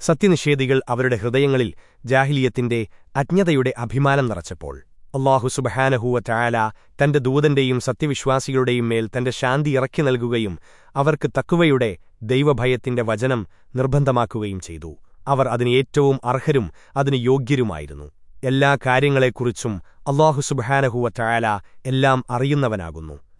സത്യനിഷേധികൾ അവരുടെ ഹൃദയങ്ങളിൽ ജാഹിലിയത്തിന്റെ അജ്ഞതയുടെ അഭിമാനം നിറച്ചപ്പോൾ. അള്ളാഹു സുബഹാനഹൂവ ചായാല തന്റെ ദൂതന്റെയും സത്യവിശ്വാസികളുടെയും മേൽ തന്റെ ശാന്തി ഇറക്കി നൽകുകയും അവർക്ക് തക്കുവയുടെ ദൈവഭയത്തിന്റെ വചനം നിർബന്ധമാക്കുകയും ചെയ്തു. അവർ അതിന് ഏറ്റവും അർഹരും അതിന് യോഗ്യരുമായിരുന്നു. എല്ലാ കാര്യങ്ങളെക്കുറിച്ചും അള്ളാഹു സുബഹാനഹൂവ ചായാല എല്ലാം അറിയുന്നവനാകുന്നു.